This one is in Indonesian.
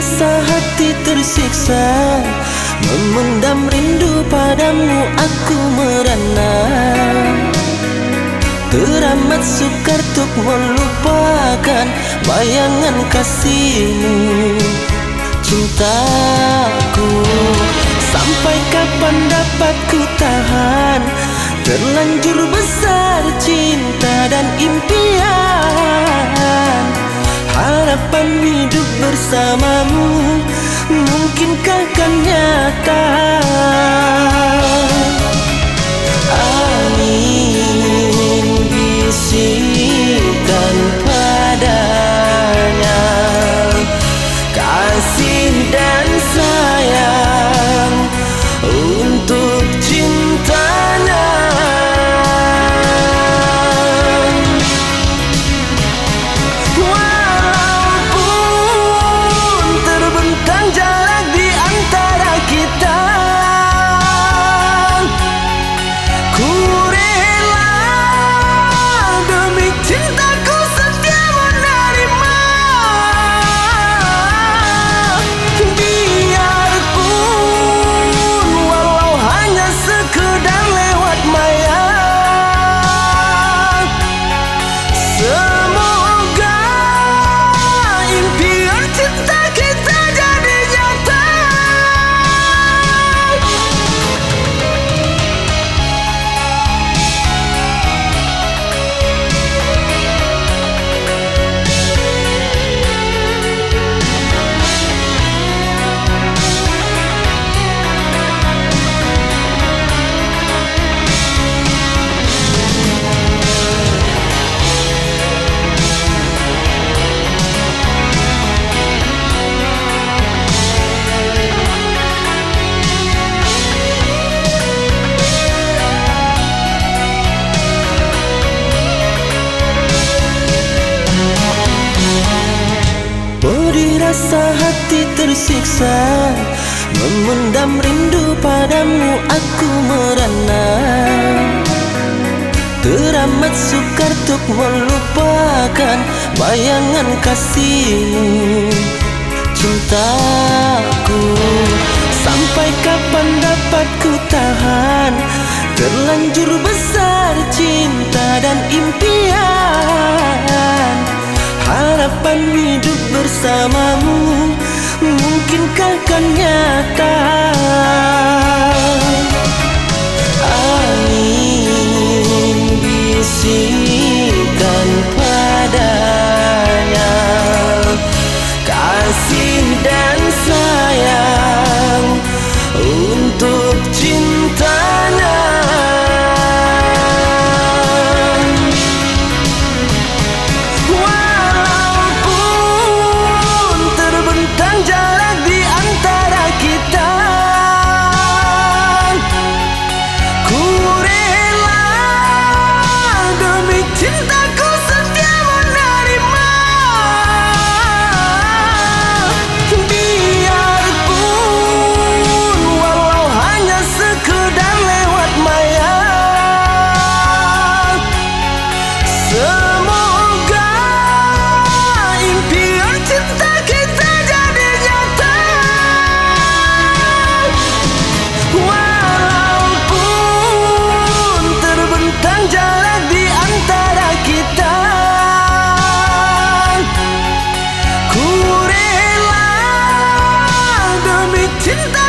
rasa hati tersiksa. Memendam rindu padamu aku merana. Teramat sukar untuk melupakan Bayangan kasihmu. Cintaku Sampai kapan dapat ku tahan? Terlanjur besar cinta dan impian. Harapan hidup bersamamu. Mungkinkah kan nyata Oh. Rasa hati tersiksa. Memendam rindu padamu aku merana. Teramat sukar untuk melupakan Bayangan kasihmu. Cintaku Sampai kapan dapat ku tahan? Terlanjur besar cinta dan impian. Harapan bersamamu. Mungkinkah kan nyata cinta